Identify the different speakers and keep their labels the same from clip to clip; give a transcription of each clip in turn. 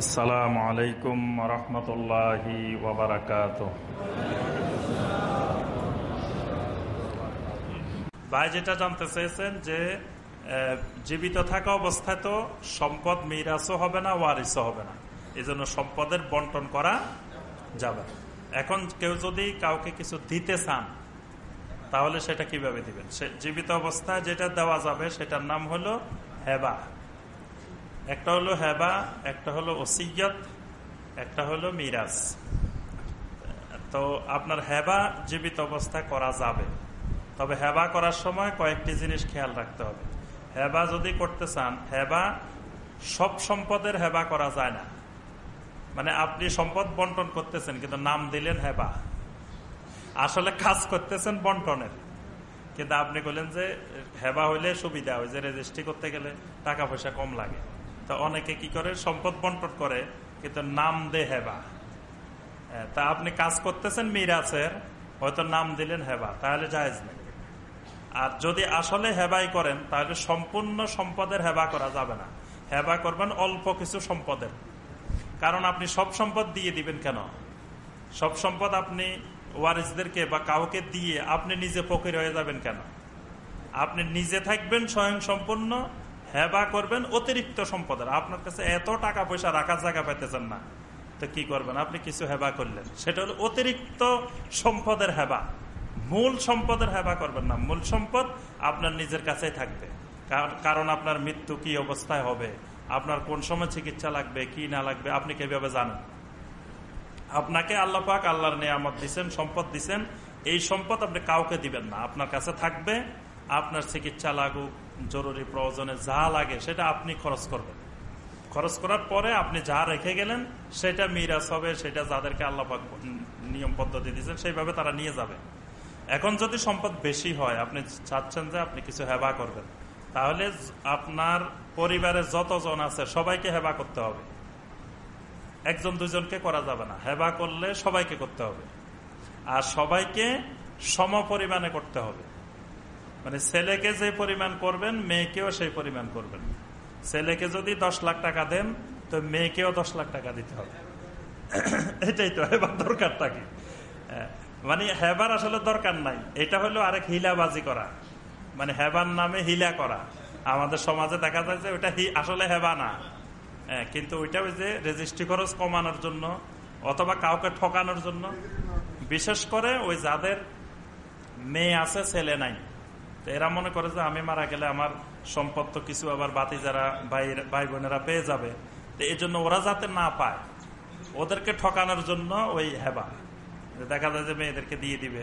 Speaker 1: আসসালামু আলাইকুম রহমতুল্লাহি ভাই, যেটা জানতে চেয়েছেন যে জীবিত থাকা অবস্থায় তো সম্পদ মিরাসও হবে না, ওয়ারিসও হবে না। এই জন্য সম্পদের বন্টন করা যাবে এখন কেউ যদি কাউকে কিছু দিতে চান, তাহলে সেটা কীভাবে দিবেন? জীবিত অবস্থায় যেটা দেওয়া যাবে, সেটার নাম হলো হেবা। একটা হলো হেবা, একটা হলো ওসিয়ত, একটা হলো মিরাজ। তো আপনার হেবা জীবিত অবস্থায় করা যাবে। তবে হেবা করার সময় কয়েকটি জিনিস খেয়াল রাখতে হবে। হেবা যদি করতে চান, হেবা সব সম্পদের হেবা করা যায় না। মানে আপনি সম্পদ বন্টন করতেছেন, কিন্তু নাম দিলেন হেবা। আসলে কাজ করতেছেন বন্টনের। কিন্তু আপনি বললেন যে হেবা হইলে সুবিধা হয়, যে রেজিস্ট্রি করতে গেলে টাকা পয়সা কম লাগে। তো অনেকে কি করে? সম্পদ বন্টন করে, কিন্তু নাম দে হেবা তা আপনি কাজ করতেছেন মিরাজের, হয়তো নাম দিলেন হেবা, তাহলে জায়েজ নেই। আর যদি আসলে হেবাই করেন, তাহলে সম্পূর্ণ সম্পদের হেবা করা যাবে না। হেবা করবেন অল্প কিছু সম্পদের। কারণ আপনি সব সম্পদ দিয়ে দিবেন কেন? সব সম্পদ আপনি ওয়ারিসদেরকে বা কাউকে দিয়ে আপনি নিজে ফকির হয়ে যাবেন কেন? আপনি নিজে থাকবেন স্বয়ং সম্পূর্ণ হেবা করবেন অতিরিক্ত সম্পদের। আপনার কাছে এত টাকা পয়সা রাখার জায়গা পেতেছেন না। তো কি করবেন? আপনি কিছু হেবা করলেন। সেটা হলো অতিরিক্ত সম্পদের হেবা। মূল সম্পদের হেবা করবেন না। মূল সম্পদ আপনার নিজের কাছেই থাকবে। কার- কারণ আপনার মৃত্যু কি অবস্থায় হবে? আপনার কোন সময় চিকিৎসা লাগবে? কি না লাগবে? আপনি কীভাবে জানেন? আপনাকে আল্লাহ পাক আল্লাহর নিয়ামত দিচ্ছেন সম্পদ দিচ্ছেন এই সম্পদ আপনি কাউকে দিবেন না। আপনার কাছে থাকবে আপনার চিকিৎসা লাগুক, জরুরি প্রয়োজনে যা লাগে সেটা আপনি খরচ করবেন। খরচ করার পরে আপনি যা রেখে গেলেন, সেটা মিরাজ হবে, সেটা যাদেরকে আল্লাহ পাক নিয়ম পদ্ধতি দিয়েছেন, সেইভাবে তারা নিয়ে যাবে। এখন যদি সম্পদ বেশি হয়, আপনি চাচ্ছেন যে আপনি কিছু হেবা করবেন, তাহলে আপনার পরিবারের যতজন আছে, সবাইকে হেবা করতে হবে। একজন, দুজনকে করা যাবে না। হেবা করলে সবাইকে করতে হবে। আর সবাইকে সম পরিমাণে করতে হবে। মানে ছেলেকে যে পরিমাণ করবেন মেয়েকেও সেই পরিমাণ করবেন। ছেলেকে যদি দশ লাখ টাকা দেন তো মেয়েকেও দশ লাখ টাকা দিতে হবে। এটাই তো হেবার দরকারটা কি হ্যাঁ, মানে হেবার আসলে দরকার নাই। এটা হলো আরেক হিলাবাজি করা। মানে হেবার নামে হিলা করা। আমাদের সমাজে দেখা যায় যে ওটা আসলে হেবা না। হ্যাঁ, কিন্তু ওইটা ওই যে রেজিস্ট্রি খরচ কমানোর জন্য অথবা কাউকে ঠকানোর জন্য। বিশেষ করে ওই যাদের মেয়ে আছে ছেলে নাই। এরা মনে করে যে আমি মারা গেলে আমার সম্পদ তো কিছু আবার বাতি যারা ভাই বোনেরা পেয়ে যাবে। এই জন্য ওরা যাতে না পায়, ওদেরকে ঠকানোর জন্য ওই হেবা। দেখা যায় যে মেয়েদেরকে দিয়ে দিবে।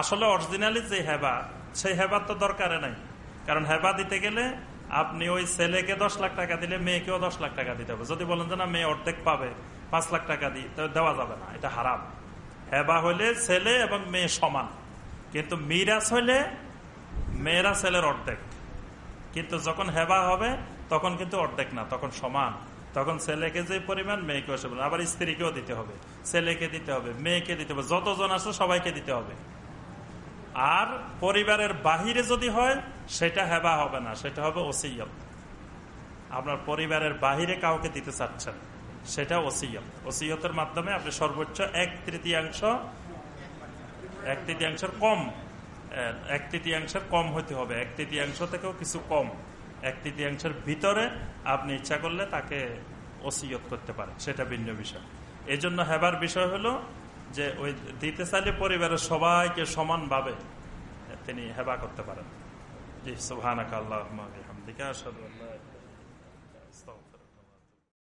Speaker 1: আসলে অরিজিনালি যে হেবা, সেই হেবার তো দরকারে নাই। কারণ হেবা দিতে গেলে আপনি ওই ছেলেকে দশ লাখ টাকা দিলে মেয়েকেও দশ লাখ টাকা দিতে হবে। যদি বলেন যে না, মেয়ে অর্ধেক পাবে, পাঁচ লাখ টাকা দিই তো দেওয়া যাবে না, এটা হারাম। হেবা হইলে ছেলে এবং মেয়ে সমান। কিন্তু মিরাজ হইলে মেয়েরা ছেলের অর্ধেক। কিন্তু যখন হেবা হবে, তখন কিন্তু অর্ধেক না, তখন সমান। তখন ছেলেকে যে পরিমাণ মেয়েকেও সে পরিমাণ। আবার স্ত্রীকেও দিতে হবে। ছেলেকে দিতে হবে, মেয়েকে দিতে হবে, যতজন আছে সবাইকে দিতে হবে। আর পরিবারের বাহিরে যদি হয়, সেটা হেবা হবে না, সেটা হবে ওসিয়ত। আপনার পরিবারের বাহিরে কাউকে দিতে চাচ্ছেন, সেটা ওসিয়ত। ওসিয়তের মাধ্যমে আপনি সর্বোচ্চ এক তৃতীয়াংশ, এক তৃতীয়াংশের কম এক তৃতীয়াংশের কম হতে হবে। এক তৃতীয়াংশ থেকেও কিছু কম। এক তৃতীয়াংশের ভিতরে আপনি ইচ্ছা করলে তাকে ওসিয়ত করতে পারেন। সেটা ভিন্ন বিষয়। এই জন্য হেবার বিষয় হলো যে ওই দিতে চাইলে পরিবারের সবাইকে সমানভাবে তিনি হেবা করতে পারেন। জি সুবহানাকা আল্লাহুম্মা বিহামদিকা